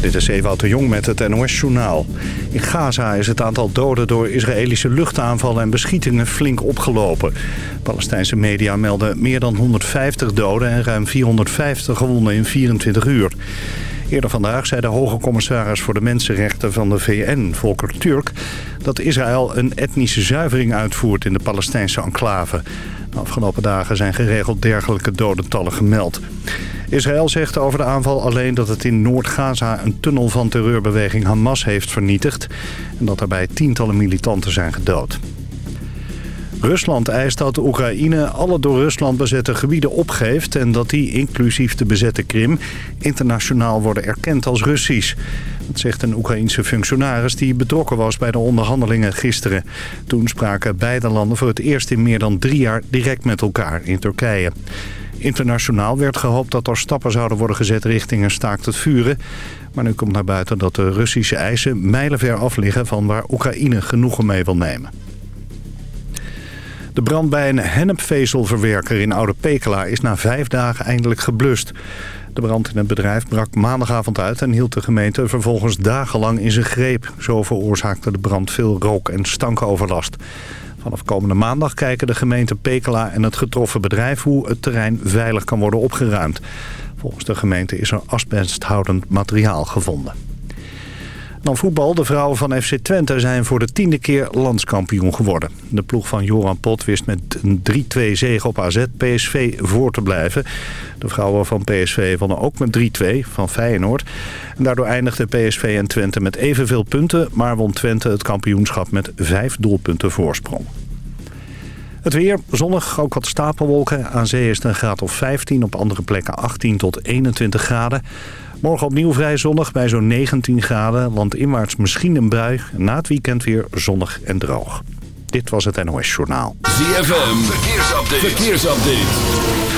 Dit is Ewout de Jong met het NOS-journaal. In Gaza is het aantal doden door Israëlische luchtaanvallen en beschietingen flink opgelopen. Palestijnse media melden meer dan 150 doden en ruim 450 gewonden in 24 uur. Eerder vandaag zei de hoge commissaris voor de mensenrechten van de VN, Volker Turk... dat Israël een etnische zuivering uitvoert in de Palestijnse enclave. De afgelopen dagen zijn geregeld dergelijke dodentallen gemeld. Israël zegt over de aanval alleen dat het in Noord-Gaza een tunnel van terreurbeweging Hamas heeft vernietigd... en dat daarbij tientallen militanten zijn gedood. Rusland eist dat Oekraïne alle door Rusland bezette gebieden opgeeft... en dat die, inclusief de bezette Krim, internationaal worden erkend als Russisch. Dat zegt een Oekraïense functionaris die betrokken was bij de onderhandelingen gisteren. Toen spraken beide landen voor het eerst in meer dan drie jaar direct met elkaar in Turkije. Internationaal werd gehoopt dat er stappen zouden worden gezet richting een staakt het vuren. Maar nu komt naar buiten dat de Russische eisen mijlenver af liggen van waar Oekraïne genoegen mee wil nemen. De brand bij een hennepvezelverwerker in Oude Pekela is na vijf dagen eindelijk geblust. De brand in het bedrijf brak maandagavond uit en hield de gemeente vervolgens dagenlang in zijn greep. Zo veroorzaakte de brand veel rook- en stankoverlast. Vanaf komende maandag kijken de gemeente Pekela en het getroffen bedrijf hoe het terrein veilig kan worden opgeruimd. Volgens de gemeente is er asbesthoudend materiaal gevonden. Dan voetbal. De vrouwen van FC Twente zijn voor de tiende keer landskampioen geworden. De ploeg van Joran Pot wist met een 3-2 zege op AZ PSV voor te blijven. De vrouwen van PSV wonnen ook met 3-2 van Feyenoord. En daardoor eindigde PSV en Twente met evenveel punten... maar won Twente het kampioenschap met vijf doelpunten voorsprong. Het weer, zonnig, ook wat stapelwolken. Aan zee is het een graad of 15, op andere plekken 18 tot 21 graden. Morgen opnieuw vrij zonnig bij zo'n 19 graden. Landinwaarts misschien een bui. Na het weekend weer zonnig en droog. Dit was het NOS Journaal. ZFM, verkeersupdate. verkeersupdate.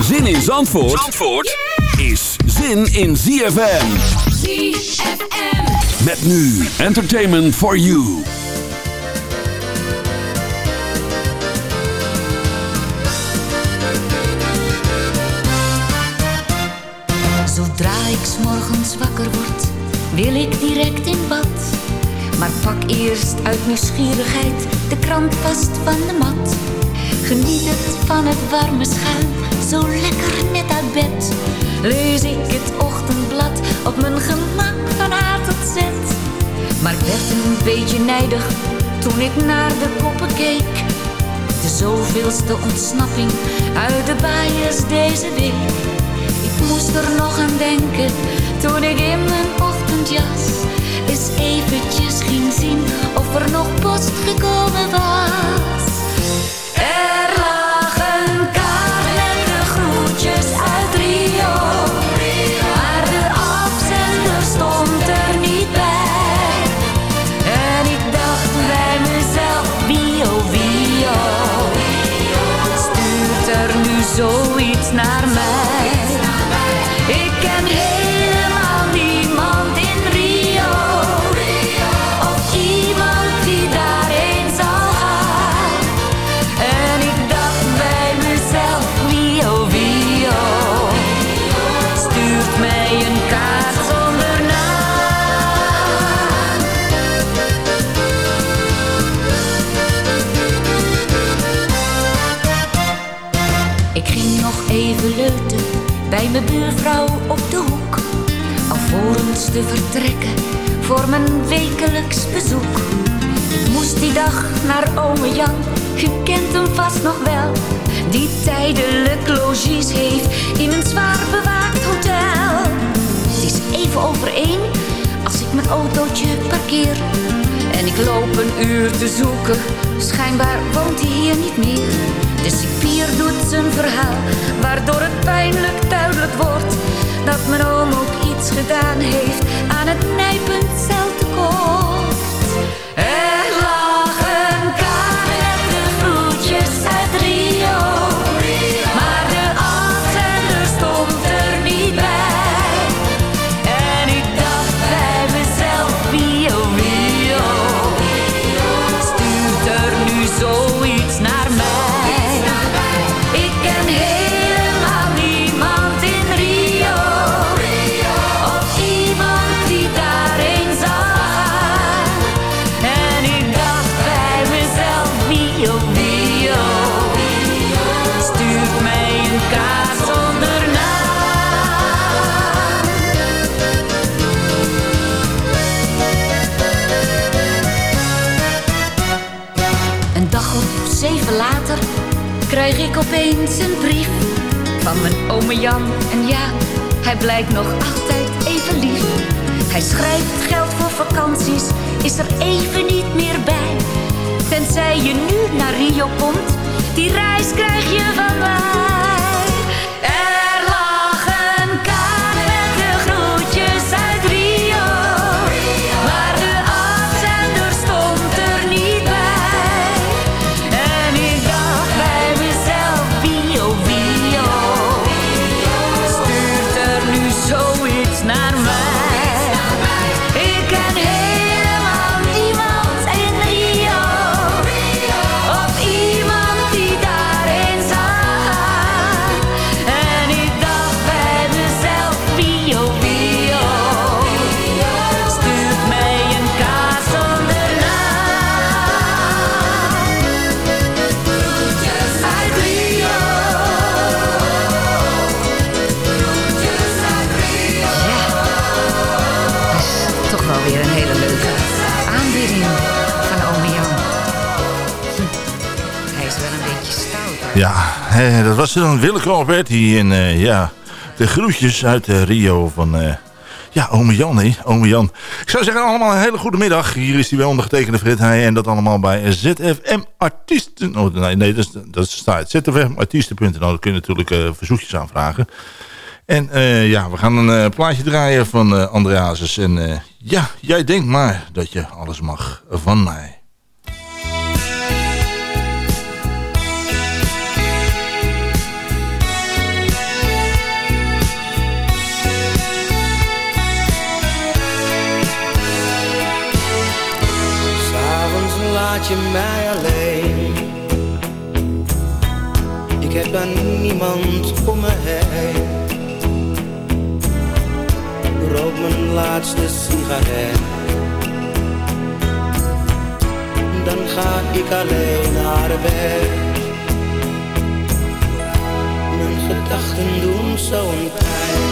Zin in Zandvoort, Zandvoort is zin in ZFM. ZFM. Met nu Entertainment for You. Zodra ik 's morgens wakker word, wil ik direct in bad. Maar pak eerst uit nieuwsgierigheid de krant vast van de mat. Geniet het van het warme schuim, zo lekker net uit bed. Lees ik het ochtendblad op mijn gemak van A tot Z. Maar ik werd een beetje nijdig toen ik naar de koppen keek. De zoveelste ontsnapping uit de bias deze week. Ik moest er nog aan denken toen ik in mijn ochtendjas eens eventjes ging zien of er nog post gekomen was. Er mijn buurvrouw op de hoek. Alvorens te vertrekken voor mijn wekelijks bezoek. dag naar ome Jan. U kent hem vast nog wel. Die tijdelijk logies heeft in een zwaar bewaakt hotel. Het is even over één als ik mijn autootje parkeer. En ik loop een uur te zoeken, schijnbaar woont hij hier niet meer. De cipier doet zijn verhaal, waardoor het pijnlijk duidelijk wordt dat mijn oom ook iets gedaan heeft aan het nijpend celtekort. Ik opeens een brief van mijn ome Jan. En ja, hij blijkt nog altijd even lief. Hij schrijft geld voor vakanties, is er even niet meer bij. Tenzij je nu naar Rio komt, die reis krijg je van mij. Ja, eh, dat was dan Willeke Alberti en eh, ja, de groetjes uit eh, Rio van... eh, ja, ome Jan, hè? Jan. Ik zou zeggen, allemaal een hele goede middag. Hier is hij wel ondergetekende Frit Heij. En dat allemaal bij ZFM Artiesten. Oh, nee, nee, dat, staat. ZFMartiesten.nl. Daar kun je natuurlijk verzoekjes aanvragen. En ja, we gaan een plaatje draaien van Andreasus. En ja, jij denkt maar dat je alles mag van mij. Laat je mij alleen. Ik heb dan niemand om me heen. Rook mijn laatste sigaret. Dan ga ik alleen naar bed. Mijn gedachten doen zo'n pijn.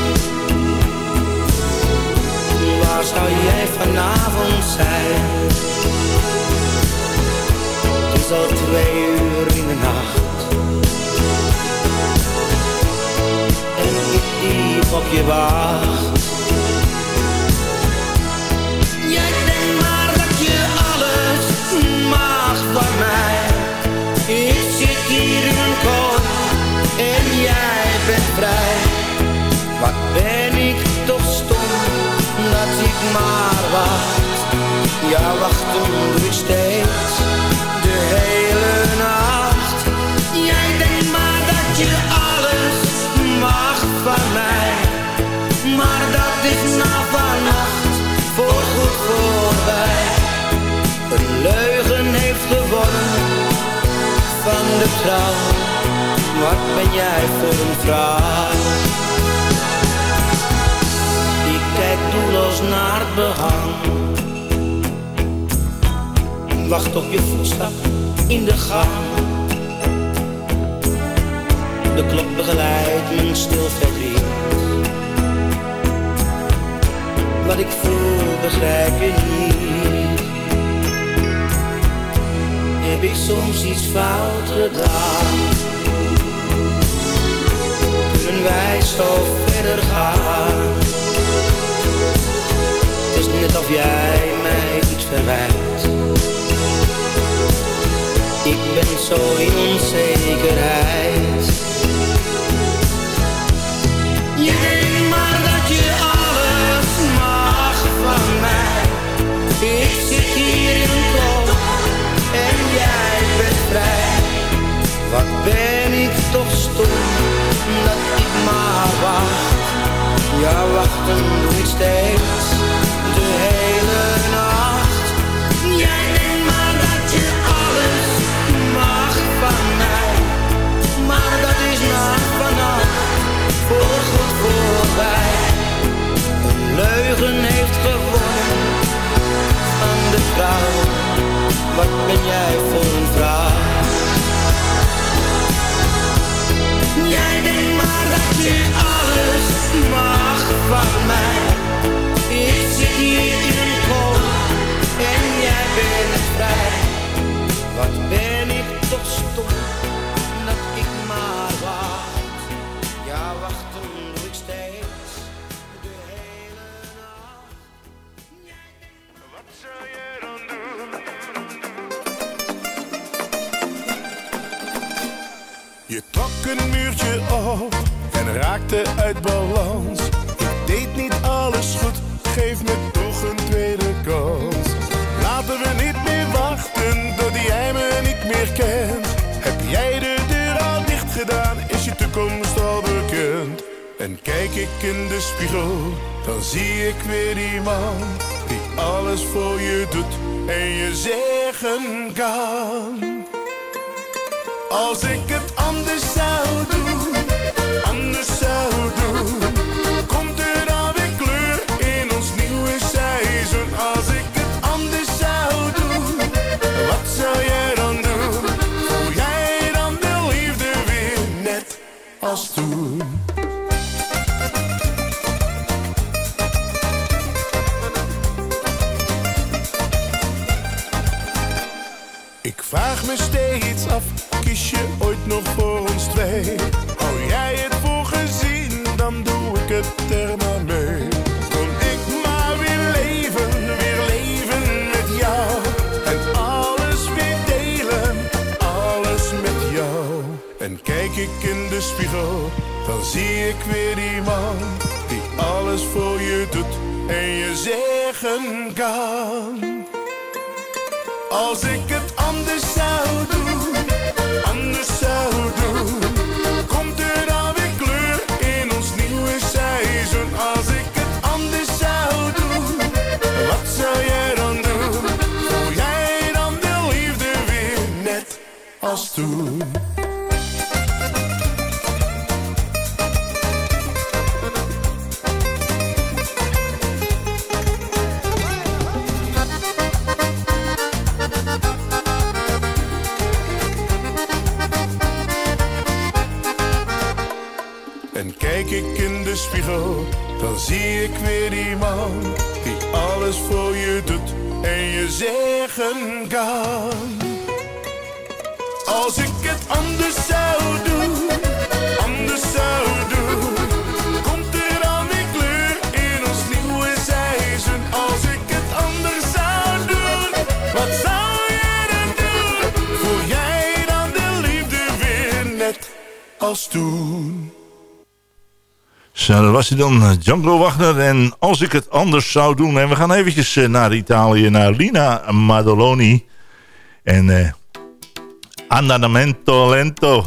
Waar zou jij vanavond zijn? Is al twee uur in de nacht. En ik die op je wacht. Jij denkt maar dat je alles mag van mij. Ik zit hier in een En jij bent vrij. Wat ben ik toch stom Dat ik maar wacht. Ja, wachten doe ik steeds van mij. Maar dat is na vannacht voorgoed voorbij. Een leugen heeft gewonnen van de trouw. Wat ben jij voor een vrouw? Ik kijk doelloos naar het behang wacht op je voetstap in de gang. De klok begeleidt mijn stil verdriet. Wat ik voel begrijp je niet. Heb ik soms iets fout gedaan? Kunnen wij zo verder gaan? Het is net of jij mij iets verwijt. Ik ben zo in onzekerheid ben ik toch stom dat ik maar wacht. Ja, wachten doe ik steeds de hele nacht. Jij denkt maar dat je alles mag van mij, maar dat is na voor God voorbij. Een leugen heeft gewonnen aan de vrouw. Wat ben jij voor een vrouw? Jij denkt maar dat je alles mag van mij. Ik zie hier in een kool en jij bent zeggen was hij dan, eh, Django Wagner. En als ik het anders zou doen... En we gaan eventjes eh, naar Italië, naar Lina Madoloni. En eh, Andamento Lento.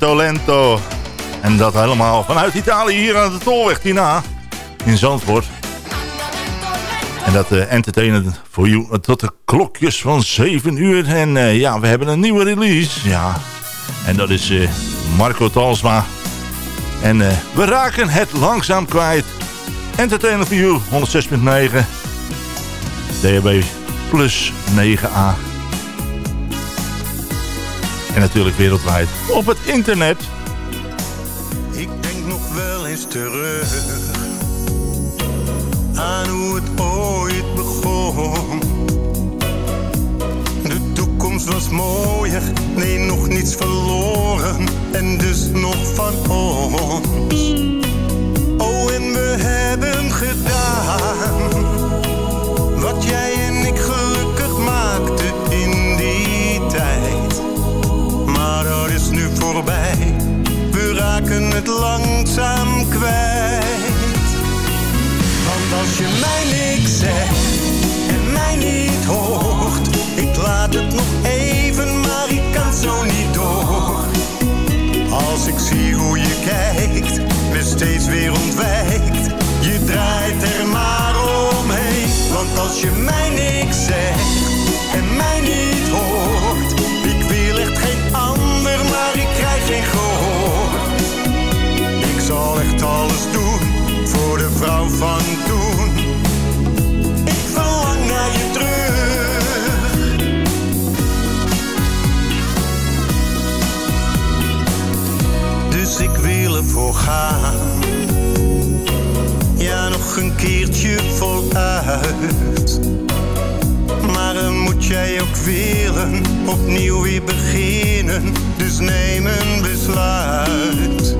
Lento. En dat helemaal vanuit Italië hier aan de Tolweg Tina. In Zandvoort. En dat uh, entertainen voor jou tot de klokjes van 7 uur. En uh, ja, we hebben een nieuwe release. Ja. En dat is Marco Talsma. En we raken het langzaam kwijt. Entertainer for you, 106.9. DHB plus 9A. En natuurlijk wereldwijd op het internet. Ik denk nog wel eens terug aan hoe het ooit begon. De toekomst was mooier, nee nog niets verloren en dus nog van ons. Langzaam kwijt. Want als je mij niks zegt en mij niet hoort, ik laat het nog even, maar ik kan zo niet door. Als ik zie hoe je kijkt, me steeds weer ontwijkt, je draait er maar omheen. Want als je mij niks zegt en mij niet hoort, ik wil echt geen ander, maar ik krijg geen alles doen voor de vrouw van toen. Ik verlang naar je terug. Dus ik wil ervoor gaan. Ja, nog een keertje voluit. Maar dan moet jij ook willen, opnieuw weer beginnen. Dus neem een besluit.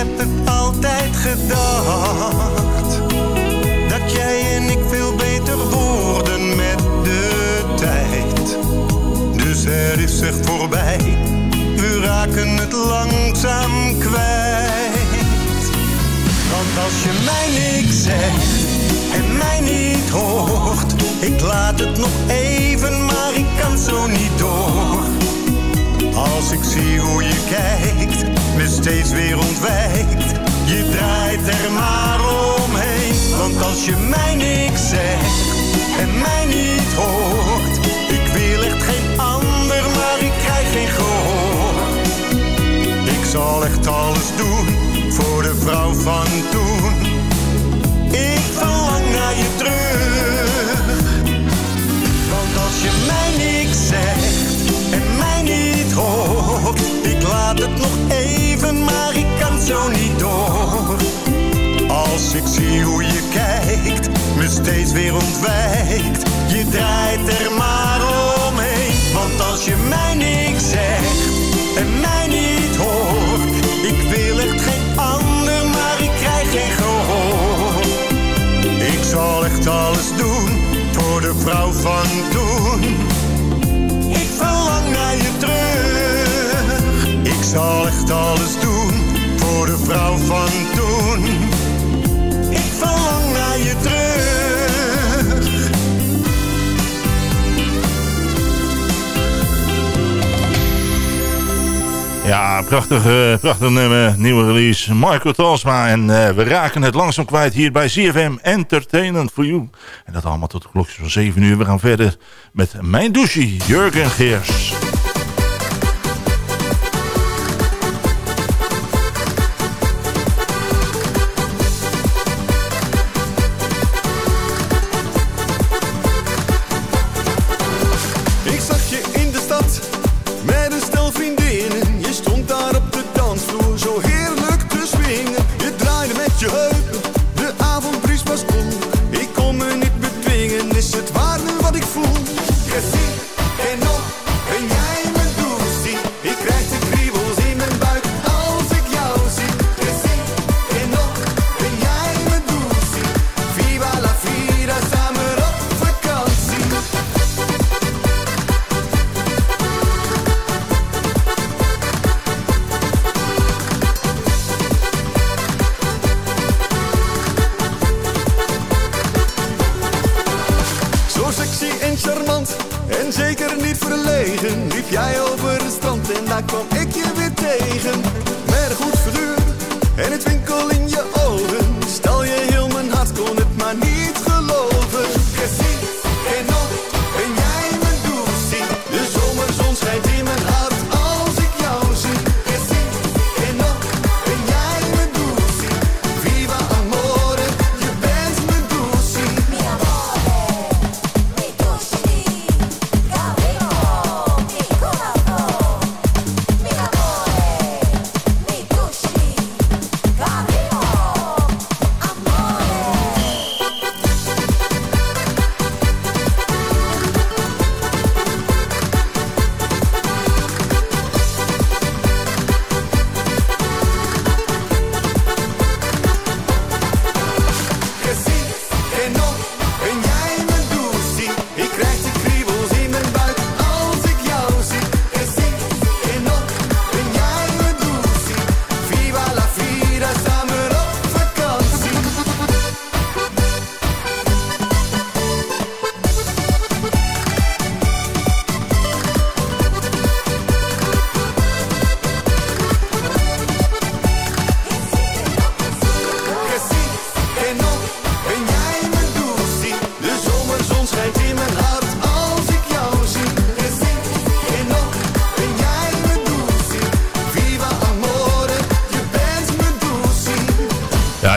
Heb het altijd gedacht Dat jij en ik veel beter worden met de tijd. Dus het is echt voorbij. We raken het langzaam kwijt. Want als je mij niks zegt En mij niet hoort Ik laat het nog even Maar ik kan zo niet door. Als ik zie hoe je kijkt, me steeds weer ontwijkt. Je draait er maar omheen, want als je mij niks zegt en mij niet hoort. Ik wil echt geen ander, maar ik krijg geen gehoor. Ik zal echt alles doen voor de vrouw van toen. Me steeds weer ontwijkt. Je draait er maar omheen, want als je mij niks zegt en mij niet hoort. Ik wil echt geen ander, maar ik krijg geen gehoor. Ik zal echt alles doen voor de vrouw van toen verlang naar je terug. Ik zal echt alles doen voor de vrouw van toen. Ja, uh, prachtig nummer, nieuwe release. Marco Talsma en uh, we raken het langzaam kwijt hier bij CFM Entertainment for You. En dat allemaal tot de klokjes van 7 uur. We gaan verder met Mijn Douche, Jurgen Geers.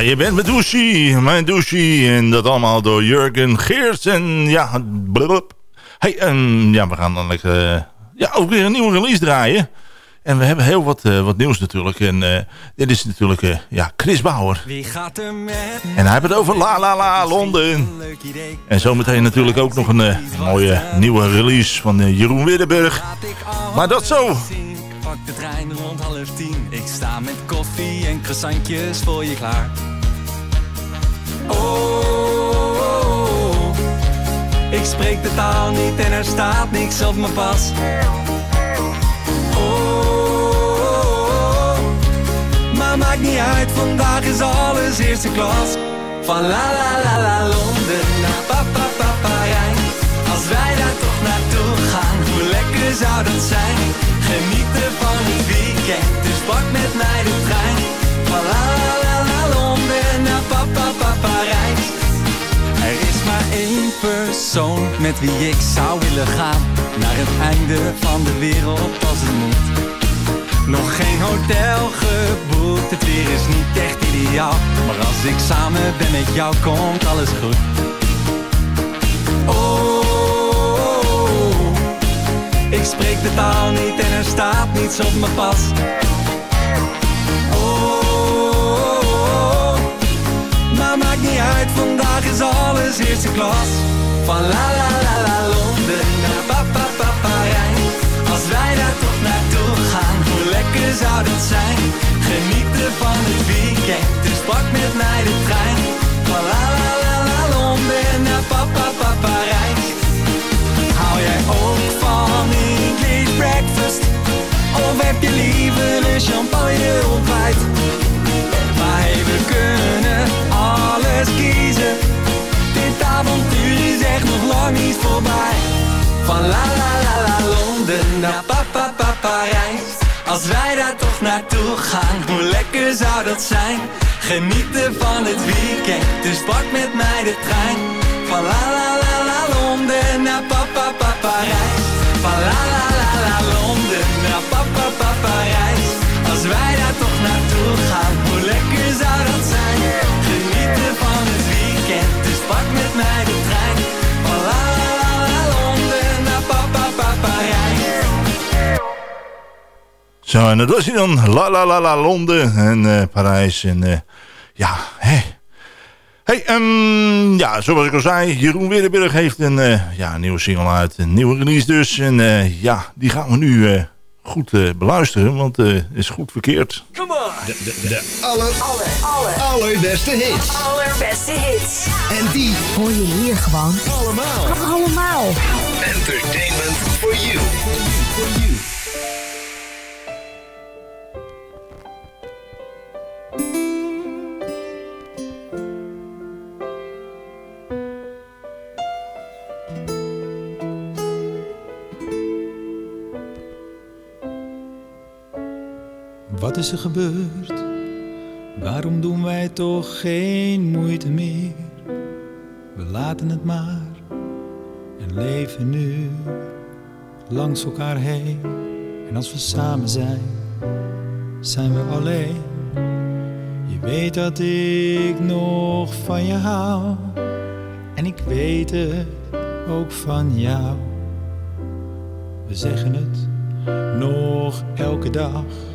Je bent met douche, mijn douche. En dat allemaal door Jurgen Geers. En ja, blub. Hey, en ja, we gaan dan eh, ja, ook weer een nieuwe release draaien. En we hebben heel wat, eh, wat nieuws natuurlijk. En eh, dit is natuurlijk ja, Chris Bauer. Wie gaat er met En hij heeft het over La La La Londen. En zometeen natuurlijk ook nog een mooie nieuwe release van Jeroen Widdenburg. Maar dat zo. Pak de trein rond half tien. Ik sta met koffie en croissantjes voor je klaar. Oh, ik spreek de taal niet en er staat niks op mijn pas. Oh, maar maakt niet uit, vandaag is alles eerste klas. Van la la la la Londen naar pa pa pa Parijs. Als wij daar toch naartoe gaan, hoe lekker zou dat zijn? Genieten van het weekend, dus pak met mij de trein. Van la naar pa pa pa Parijs. Er is maar één persoon met wie ik zou willen gaan Naar het einde van de wereld als het moet Nog geen hotel geboekt, het weer is niet echt ideaal Maar als ik samen ben met jou komt alles goed ik spreek de taal niet en er staat niets op mijn pas Oh, maar maakt niet uit, vandaag is alles eerste klas. Van la la la la Londen naar pa pa Parijs. Als wij daar toch naartoe gaan, hoe lekker zou dat zijn? Genieten van het weekend, champagne ontbijt? Maar we kunnen alles kiezen. Dit avontuur is echt nog lang niet voorbij. Van la la la la Londen naar pa pa pa Parijs. Als wij daar toch naartoe gaan, hoe lekker zou dat zijn? Genieten van het weekend, dus pak met mij de trein. Van la la la la Londen naar pa pa pa Parijs. Van la la la la Londen naar pa pa pa Parijs. La. Zo, en dat was hij dan. La la la la Londen en eh, Parijs. En eh, ja, hè. Hey, ehm, ja, zoals ik al zei, Jeroen Widdenburg heeft een eh, ja, nieuwe single uit. Een nieuwe release dus. En ja, die gaan we nu goed eh, beluisteren, want het is goed verkeerd. De, de, de aller, aller, aller, allerbeste hits. Allerbeste hits. En die Hoor je hier gewoon allemaal. allemaal. Entertainment for you. Wat is er gebeurd? Waarom doen wij toch geen moeite meer? We laten het maar en leven nu langs elkaar heen. En als we samen zijn, zijn we alleen. Je weet dat ik nog van je hou. En ik weet het ook van jou. We zeggen het nog elke dag.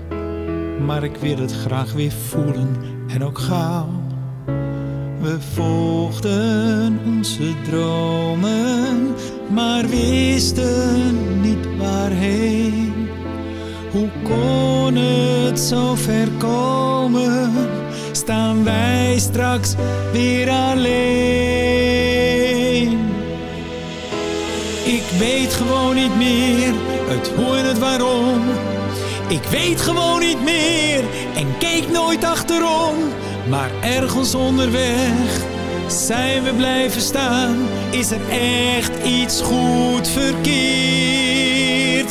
Maar ik wil het graag weer voelen en ook gauw. We volgden onze dromen, maar wisten niet waarheen. Hoe kon het zo ver komen? Staan wij straks weer alleen? Ik weet gewoon niet meer het hoe en het waarom. Ik weet gewoon niet meer en keek nooit achterom. Maar ergens onderweg zijn we blijven staan. Is er echt iets goed verkeerd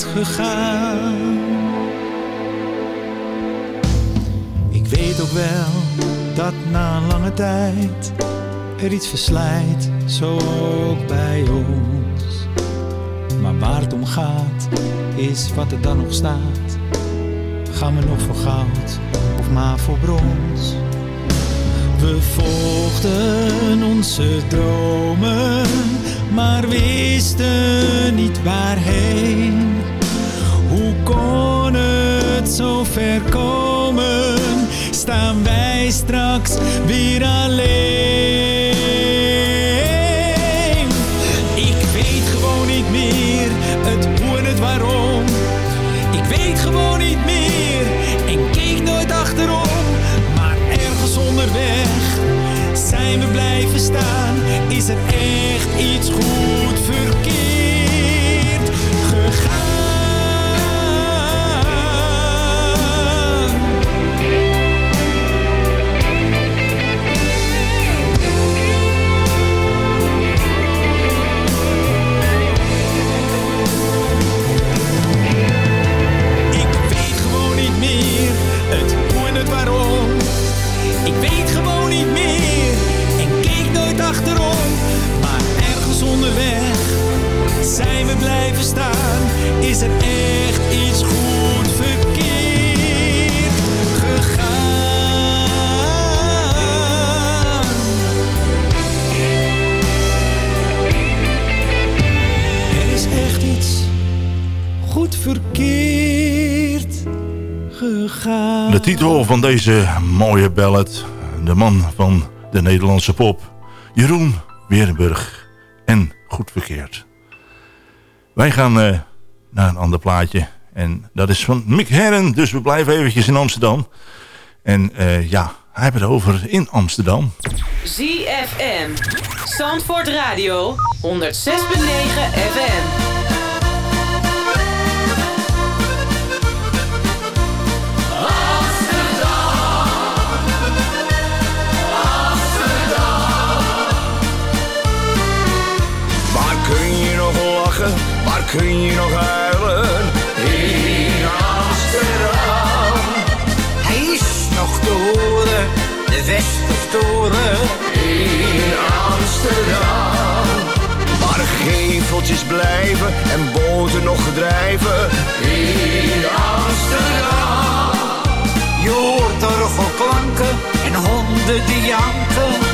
gegaan? Ik weet ook wel dat na een lange tijd er iets verslijt, zo ook bij ons. Maar waar het om gaat, is wat er dan nog staat. Gaan we nog voor goud of maar voor brons? We volgden onze dromen, maar wisten niet waarheen. Hoe kon het zo ver komen? Staan wij straks weer alleen? Staan. Is er echt iets goed van deze mooie ballad. De man van de Nederlandse pop. Jeroen Werenburg. En goed verkeerd. Wij gaan eh, naar een ander plaatje. En dat is van Mick Herren. Dus we blijven eventjes in Amsterdam. En eh, ja, hij heeft het over in Amsterdam. ZFM. Zandvoort Radio. 106.9 FM. Lachen? Waar kun je nog huilen? In Amsterdam. Hij is nog te horen, de Westertoren. In Amsterdam. Waar geveltjes blijven en boten nog drijven. In Amsterdam. Je hoort orgelklanken en honden die janken.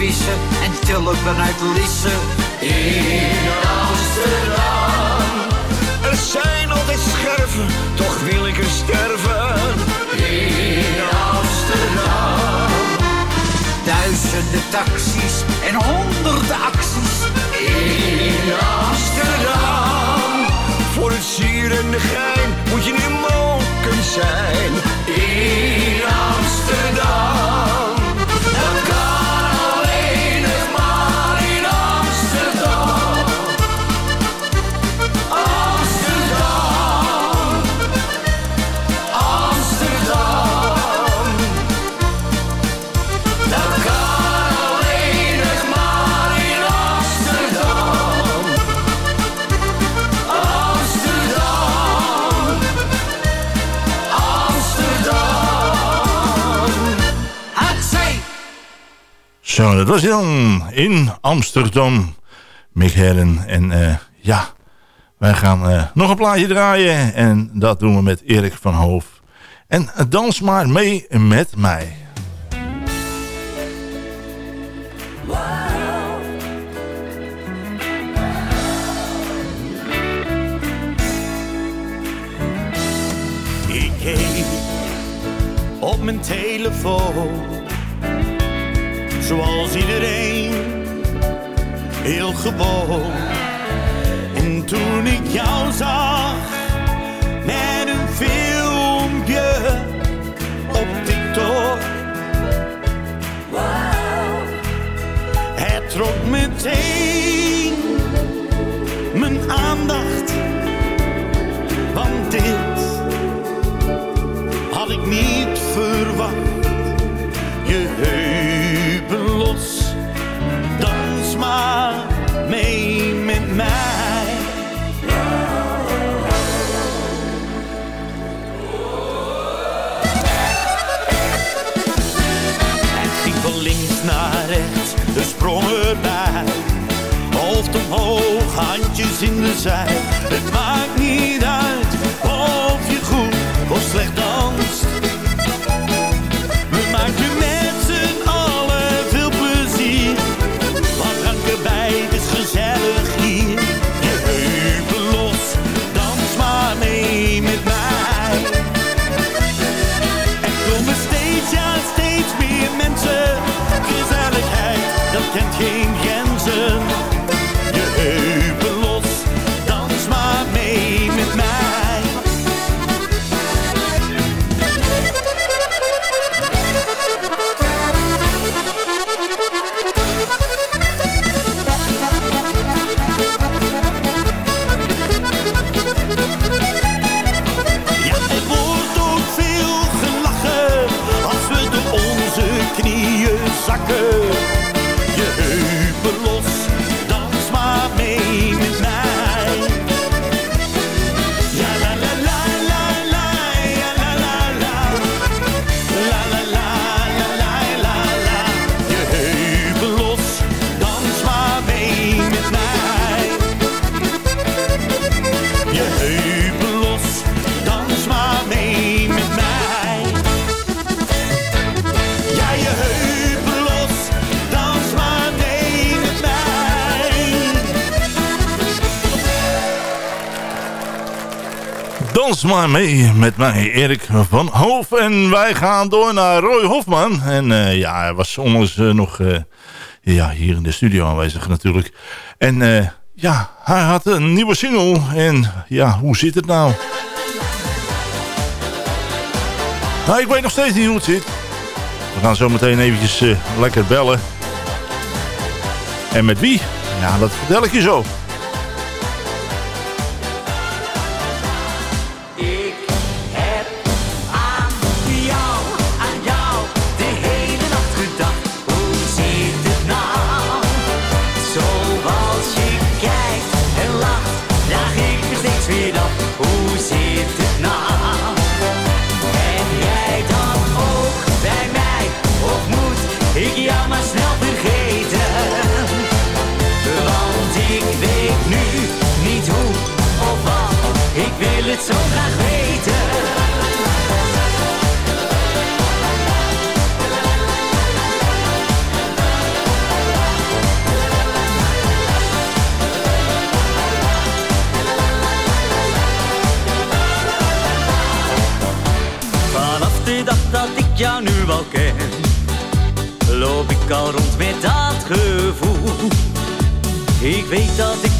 en tulpen uit lissen. In Amsterdam. Er zijn altijd scherven, toch wil ik er sterven. In Amsterdam. Duizenden taxis en honderden acties. In Amsterdam. Voor het zieren en de gein moet je nu mogen zijn. Zo, dat was hij in Amsterdam, Michelen. En eh, ja, wij gaan eh, nog een plaatje draaien. En dat doen we met Erik van Hoof. En dans maar mee met mij. Ik keek op mijn telefoon, zoals iedereen, heel gewoon. En toen ik jou zag, met een filmpje op TikTok, het trok meteen mijn aandacht, want dit had ik niet verwacht. Je de sprong erbij. Hoofd omhoog, handjes in de zij. Het maakt niet maar mee met mij, Erik van Hoof. En wij gaan door naar Roy Hofman. En eh, ja, hij was onlangs eh, nog eh, ja, hier in de studio aanwezig natuurlijk. En ja, hij had een nieuwe single. En ja, hoe zit het nou? Nou, ik weet nog steeds niet hoe het zit. We gaan zo meteen eventjes lekker bellen. En met wie? Ja, dat vertel ik je zo.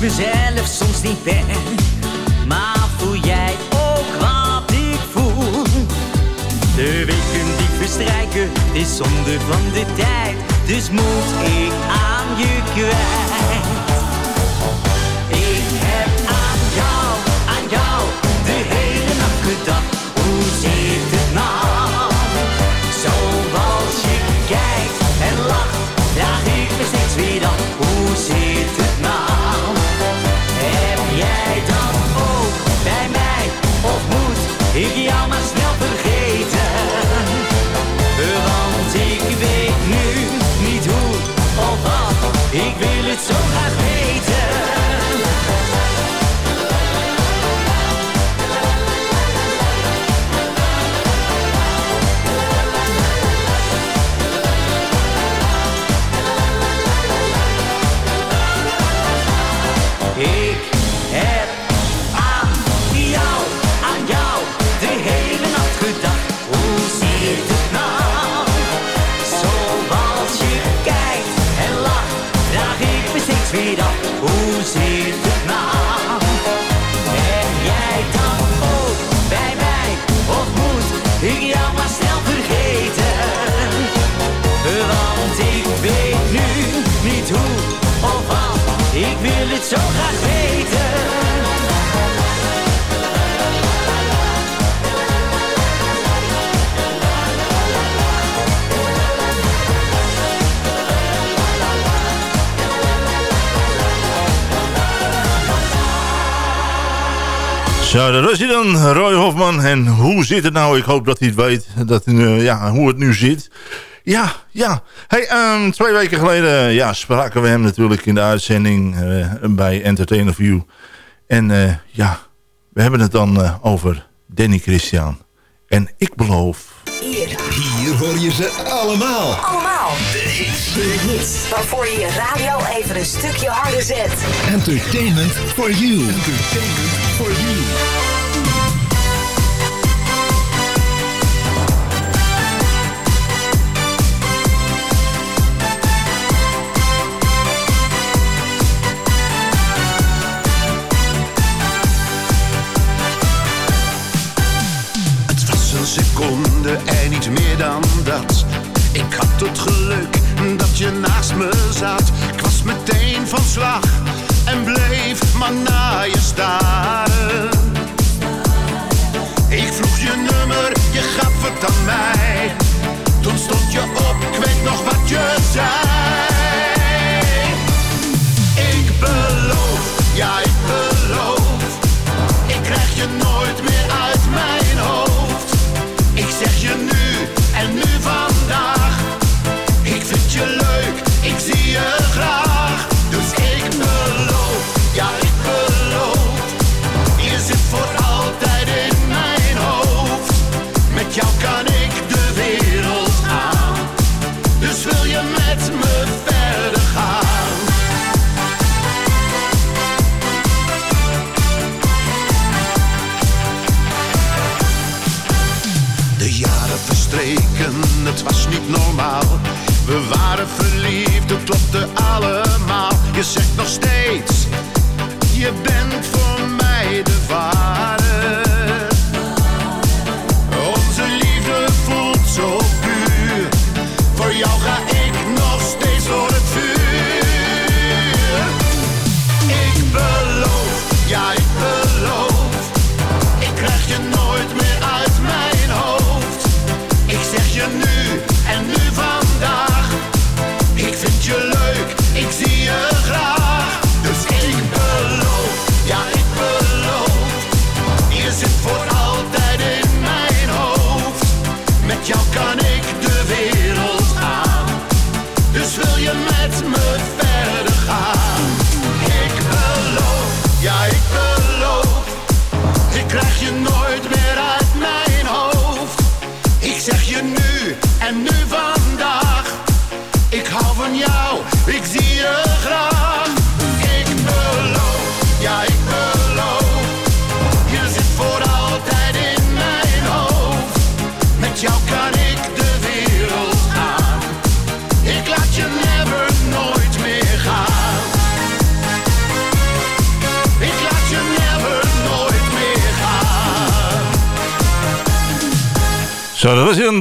Weet wil het zo graag weten. Zo, dat was hij dan, Roy Hofman. En hoe zit het nou? Ik hoop dat hij het weet, dat, uh, ja, hoe het nu zit. Ja, ja. Hey, ehm, twee weken geleden ja, spraken we hem natuurlijk in de uitzending uh, bij Entertainer View. En eh, ja, we hebben het dan eh, over Danny Christian. En ik beloof... Hier. Hier hoor je ze allemaal. Allemaal. De hits. De hits. Waarvoor je je radio even een stukje harder zet. Entertainment for you. Entertainment for you. en niet meer dan dat. Ik had het geluk dat je naast me zat. Ik was meteen van slag en bleef maar naar je staren. Ik vroeg je nummer, je gaf het aan mij. Toen stond je op, ik weet nog wat je zei. Ik beloof, ja, ik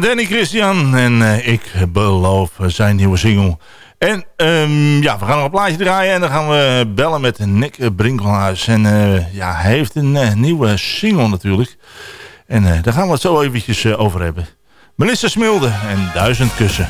Danny Christian. En eh, ik beloof zijn nieuwe single. En ehm, ja, we gaan nog een plaatje draaien. En dan gaan we bellen met Nick Brinkelhuis. En eh, ja, hij heeft een eh, nieuwe single natuurlijk. En daar gaan we het zo eventjes over hebben. Melissa Smilde en Duizend Kussen.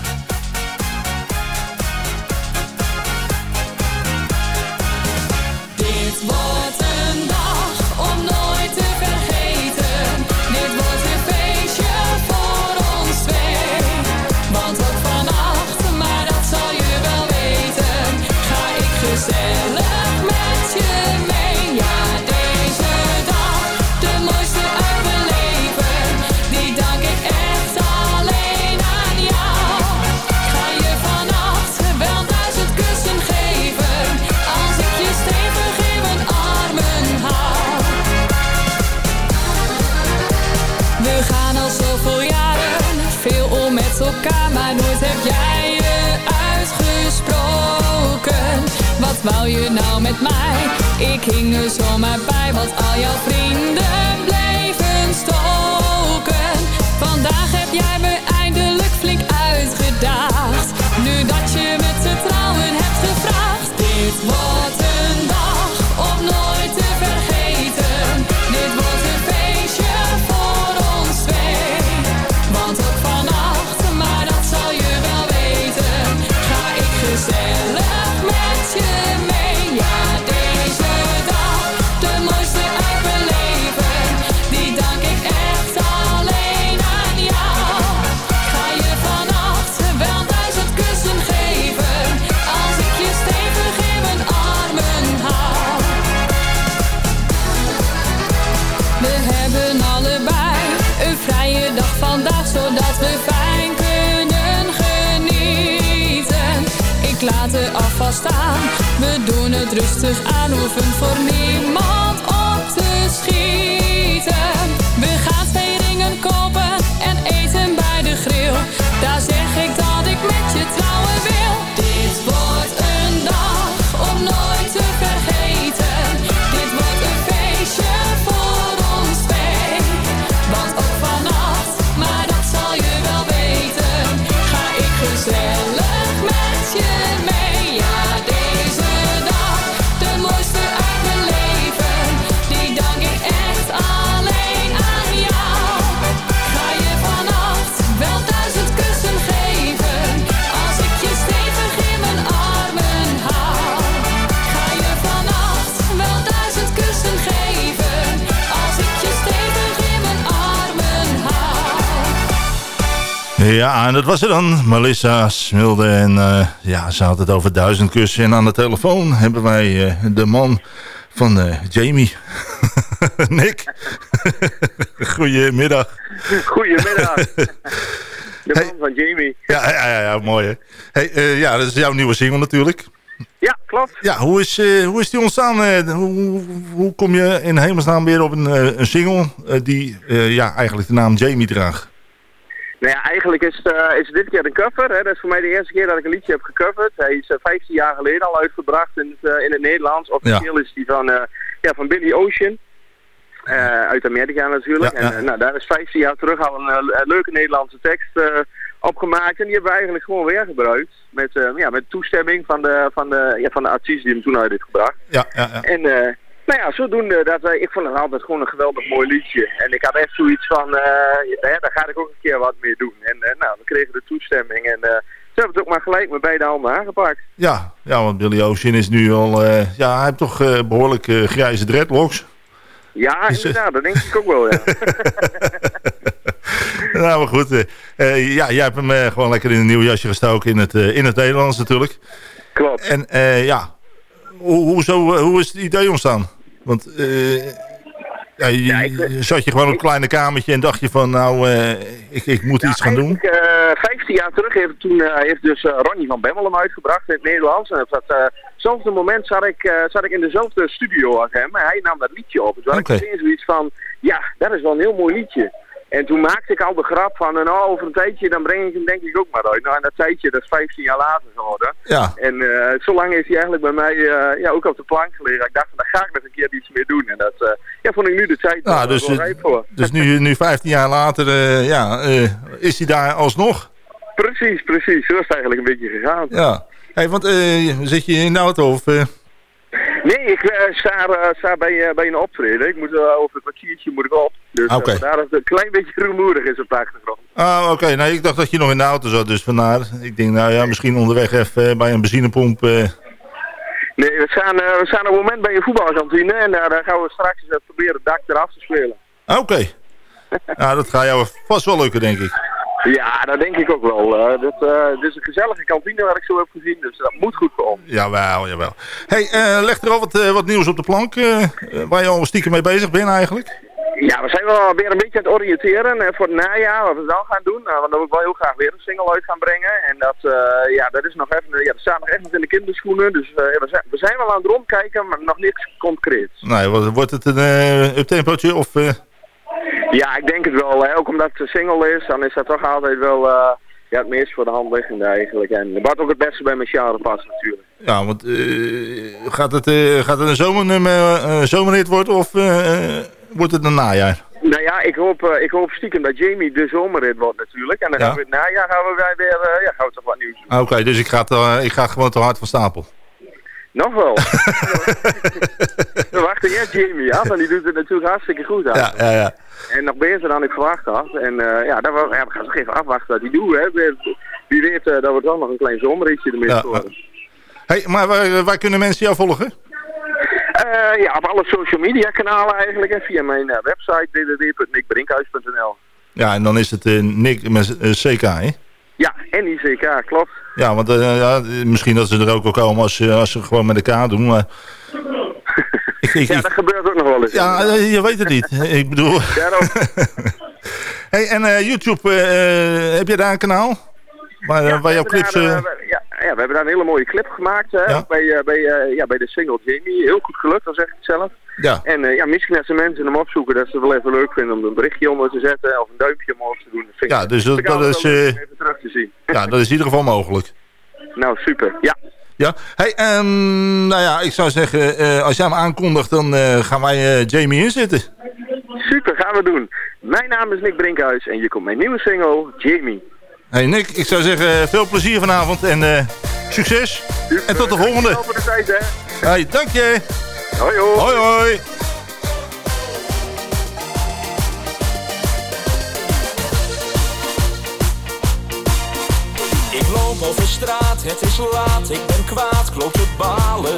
Vandaag zodat we fijn kunnen genieten. Ik laat de afval staan, we doen het rustig aan, hoeven voor niemand op te schieten. Ja, en dat was er dan. Melissa Smilde. En eh, ja, ze had het over duizend kussen. En aan de telefoon hebben wij eh, de man van eh, Jamie. Nick. Goedemiddag. Goedemiddag. De man van Jamie. Ja, ja, ja, ja mooi hè. Hey, ja, dat is jouw nieuwe single natuurlijk. Ja, klopt. Ja, hoe is, hoe is die ontstaan? hoe, hoe- kom je in hemelsnaam weer op een, een single die ja, eigenlijk de naam Jamie draagt? Nou ja, eigenlijk is, eh, is het dit keer een cover. Hè. Dat is voor mij de eerste keer dat ik een liedje heb gecoverd. Hij is eh, 15 jaar geleden al uitgebracht in het, eh, in het Nederlands. Officieel is die van, eh, ja, van Billy Ocean. Eh, uit Amerika natuurlijk. Ja. En eh, nou, daar is 15 jaar terug al een, eh, leuke Nederlandse tekst eh, opgemaakt. En die hebben we eigenlijk gewoon weer gebruikt. Met, eh, ja, met toestemming van de, van, de, ja, van de artiest die hem toen uit heeft gebracht. Ja, ja, ja. En eh, nou ja, zodoende dat wij, ik vond het altijd gewoon een geweldig mooi liedje. En ik had echt zoiets van, eh, ja, daar ga ik ook een keer wat mee doen. En eh, nou, we kregen de toestemming en eh, ze hebben het ook maar gelijk met beide handen aangepakt. Ja, ja, want Billy Ocean is nu al... ja, hij heeft toch eh, behoorlijk eh, grijze dreadlocks. Ja, eh, inderdaad, dat denk ik ook wel, ja. nou, maar goed. ja, jij hebt hem gewoon lekker in een nieuw jasje gestoken in het, in het Nederlands natuurlijk. Klopt. En ja, hoe, hoezo, eh, hoe is het idee ontstaan? Want eh, ja, je, zat je gewoon op een kleine kamertje en dacht je van nou, eh, ik, ik moet iets gaan doen? Ik, eh 15 jaar terug heeft, toen, heeft dus Ronnie van Bemmel hem uitgebracht in het Nederlands. En op datzelfde moment zat ik, zat ik in dezelfde studio als hem. En hij nam dat liedje op. Dus toen had ik meteen zoiets van, ja, dat is wel een heel mooi liedje. En toen maakte ik al de grap van, eh, nou, over een tijdje dan breng ik hem denk ik ook maar uit. Nou, en dat tijdje, dat is 15 jaar later geworden. Ja. En eh zo lang heeft hij eigenlijk bij mij eh, ja, ook op de plank gelegen. Ik dacht, van, daar ga ik nog een keer iets mee doen. En dat eh, ja, vond ik nu de tijd Nou, dus, wel rijp voor. Dus nu, nu 15 jaar later, ja, is hij daar alsnog? Precies, precies. Zo is het eigenlijk een beetje gegaan. Ja. Hey, want zit je in de auto of... Nee, ik eh, sta, eh, sta bij, eh, bij een optreden. Ik moet over een kwartiertje moet ik op. Dus Oké. vandaar dat het een klein beetje rumoerig is op de achtergrond. Ah, oké. Nee, ik dacht dat je nog in de auto zat, dus vandaar. Ik denk, nou ja, misschien onderweg even bij een benzinepomp. Nee, we staan, we staan op het moment bij een voetbalkantine en daar daar gaan we straks proberen het dak eraf te spelen. Oké. nou, dat gaat jou vast wel lukken, denk ik. Ja, dat denk ik ook wel. eh dit, eh, dit is een gezellige kantine waar ik zo heb gezien, dus dat moet goed komen. Jawel, jawel. hey, eh, leg er al wat, wat nieuws op de plank, waar je al stiekem mee bezig bent eigenlijk. Ja, we zijn wel weer een beetje aan het oriënteren voor het najaar, wat we dan gaan doen. Eh, want dan wil ik wel heel graag weer een single uit gaan brengen. En dat, ja, dat is nog even, ja, dat staat nog echt nog in de kinderschoenen. Dus we, zijn, we zijn wel aan het rondkijken, maar nog niks concreets. Nee, wordt- wordt het een uh, uptempootje of... Ja, ik denk het wel. Hè. Ook omdat het een single is, dan is dat toch altijd wel eh, ja, het meest voor de hand liggende eigenlijk. En wat ook het beste bij mijn genre past natuurlijk. ja, want eh, gaat, het, eh, gaat het een zomernummer, zomerhit worden of wordt het een najaar? Nou ja, ik hoop, ik hoop stiekem dat Jamie de zomerrit wordt natuurlijk. En dan Ja. gaan we het najaar gaan we wij weer, ja, gaan we toch wat nieuws doen. Ah, Oké, dus ik ga, ik ga gewoon te hard van stapel. Nog wel. we wachten eerst Jamie af en die doet het natuurlijk hartstikke goed aan. Ja, ja, ja. En nog beter dan ik verwacht had. En eh, ja, daar, ja, we gaan toch even afwachten wat hij doet. Hè. Wie- weet eh, dat we toch nog een klein zomerritje ermee Ja, scoren. Hey, maar waar, waar kunnen mensen jou volgen? Eh, ja, op alle social media kanalen eigenlijk. En via mijn eh, website www.nickbrinkhuis.nl Ja, en dan is het eh, Nick met eh, CK, hè? Ja, en ICK, klopt. Ja, want eh, ja, misschien dat ze er ook wel komen als, ze- als ze gewoon met elkaar doen, maar... ik, ik, Ja, dat gebeurt ook nog wel eens. ja, eh, je weet het niet. Ik bedoel... Daarom. Hey, en eh, YouTube, eh, heb je daar een kanaal? Waar, Ja, waar jouw we hebben clips... daar, ja, ja, we hebben daar een hele mooie clip gemaakt hè, bij, bij, ja, bij de single Jamie. Heel goed gelukt, dat zeg ik het zelf. Ja. En ja, misschien als de mensen hem opzoeken, dat ze het wel even leuk vinden om een berichtje onder te zetten of een duimpje omhoog te doen. Ja, dus dat- is, wel leuk om even terug te zien. ja, dat is in ieder geval mogelijk. Nou, super. Ja. Ja, hey, ehm, nou ja, ik zou zeggen, eh, als jij hem aankondigt, dan eh, gaan wij eh, Jamie inzetten. Super, gaan we doen. Mijn naam is Nick Brinkhuis en hier komt mijn nieuwe single, Jamie. Hey Nick, ik zou zeggen, veel plezier vanavond en succes. En tot de volgende. Dankjewel voor de tijd, hè. Hey, dank je. Hoi, hoi. Hoi, hoi. Loop over straat, het is laat, ik ben kwaad, klopt te balen.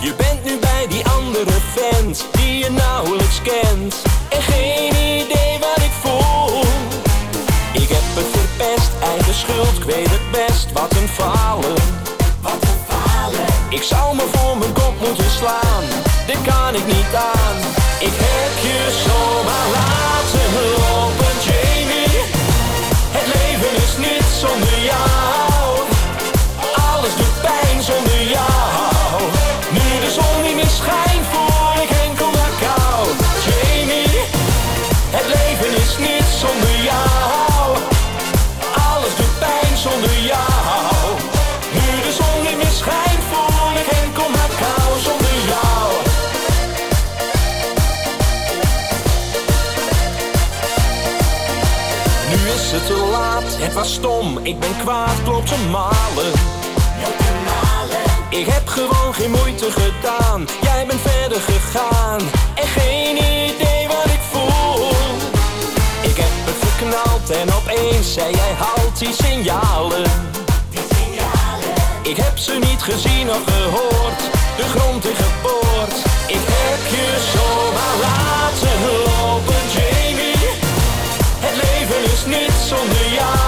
Je bent nu bij die andere vent, die je nauwelijks kent. En geen idee wat ik voel. Ik heb het verpest, eigen schuld, ik weet het best, wat een falen. Wat een falen. Ik zou me voor mijn kop moeten slaan, dit kan ik niet aan. Ik heb je zomaar laten is stom, ik ben kwaad, klopt te malen. Ik heb gewoon geen moeite gedaan, jij bent verder gegaan. En geen idee wat ik voel. Ik heb het verknald en opeens zei jij halt die signalen. Ik heb ze niet gezien of gehoord, de grond in geboord. Ik heb je zomaar laten lopen, Jamie. Het leven is niet zonder jou.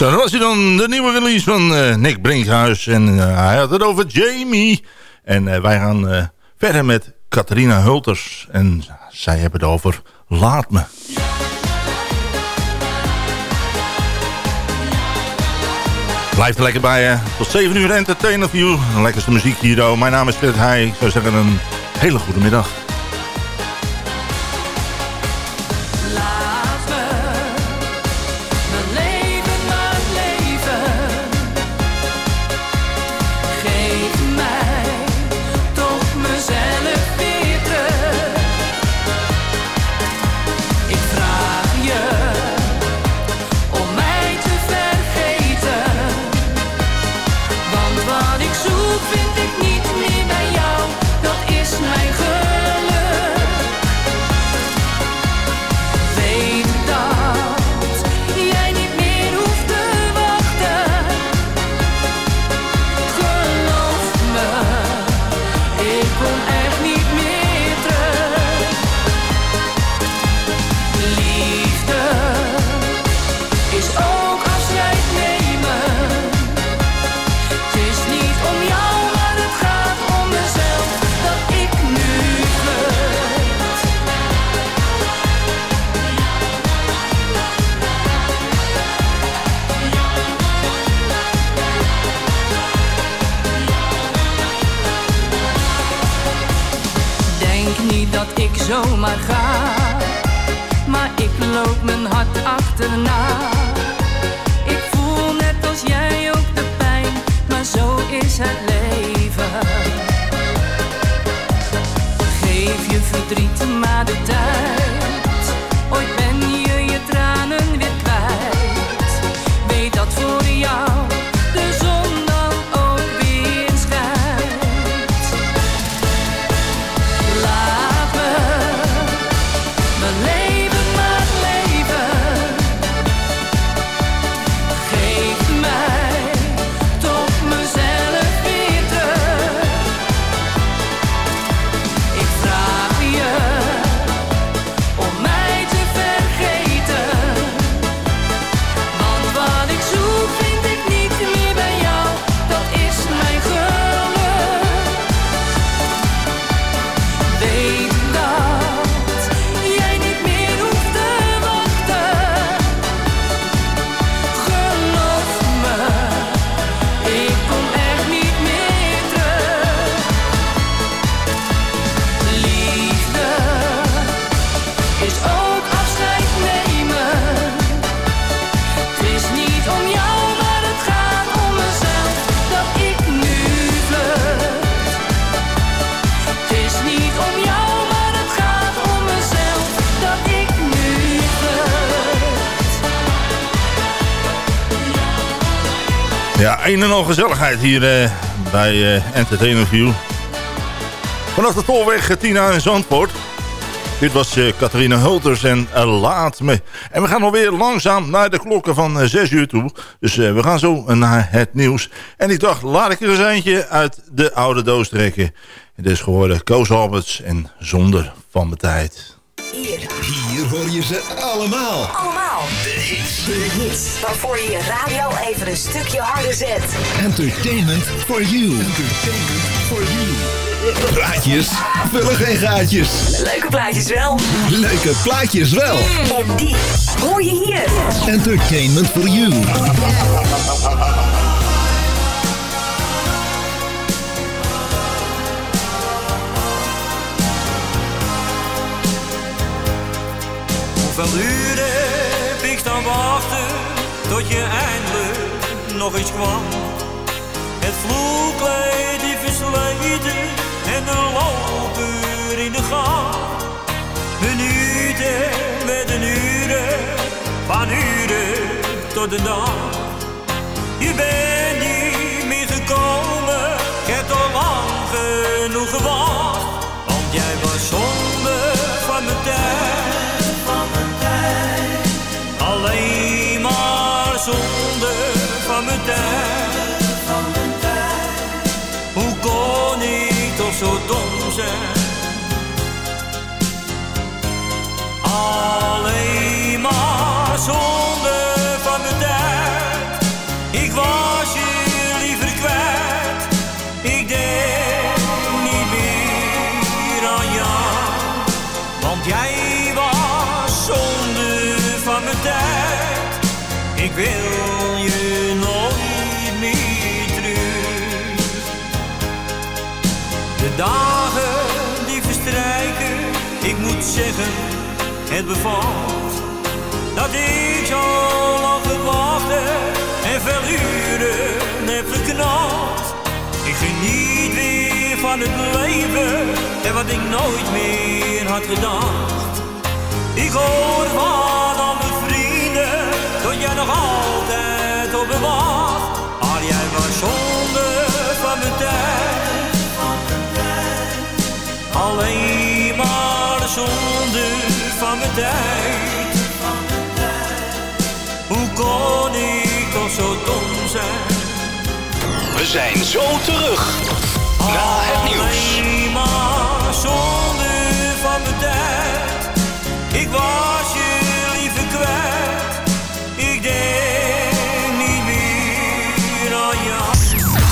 Zo, dat was hij dan, de nieuwe release van eh, Nick Brinkhuis. En eh, hij had het over Jamie. En eh, wij gaan verder met Catharina Hulters. En zij hebben het over Laat Me. Blijf er lekker bij. Tot 7 uur Entertainer View. Lekkerste muziek hier. Mijn naam is Fred Heij. Ik zou zeggen een hele goede middag. Een en al gezelligheid hier eh, bij eh Entertainment View. Vanaf de tolweg eh, Tina en Zandvoort. Dit was eh Catharina Hulters en Laat Me. En we gaan alweer langzaam naar de klokken van eh, 6 uur toe. Dus we gaan zo naar het nieuws. En ik dacht, laat ik er eens eentje uit de oude doos trekken. Het is geworden Koos Alberts en Zonder van mijn tijd. Hier hoor je ze allemaal. Allemaal. De hits. De hits waarvoor je je radio even een stukje harder zet. Entertainment for you. Entertainment for you. Plaatjes vullen geen gaatjes. Leuke plaatjes wel. Leuke plaatjes wel. En die hoor je hier. Entertainment for you. Hoeveel uren ik staan wachten tot je eindelijk nog eens kwam? Het vloerkleed die versleten en de loper in de gang. Minuten werden uren, van uren tot de dag. Je bent niet mijn tijd. Hoe kon ik zo dom? Alleen maar zonde dagen die verstrijken, ik moet zeggen, het bevalt. Dat ik zo lang gewacht heb en veel uren heb geknald. Ik geniet weer van het leven en wat ik nooit meer had gedacht. Ik hoor van al mijn vrienden dat jij nog altijd op me wacht. Maar jij was zonde van mijn tijd. Alleen maar zonde van mijn tijd. Hoe kon ik toch zo dom zijn? We zijn zo terug. Na het nieuws. Alleen maar zonde van mijn tijd. Ik was je liever kwijt.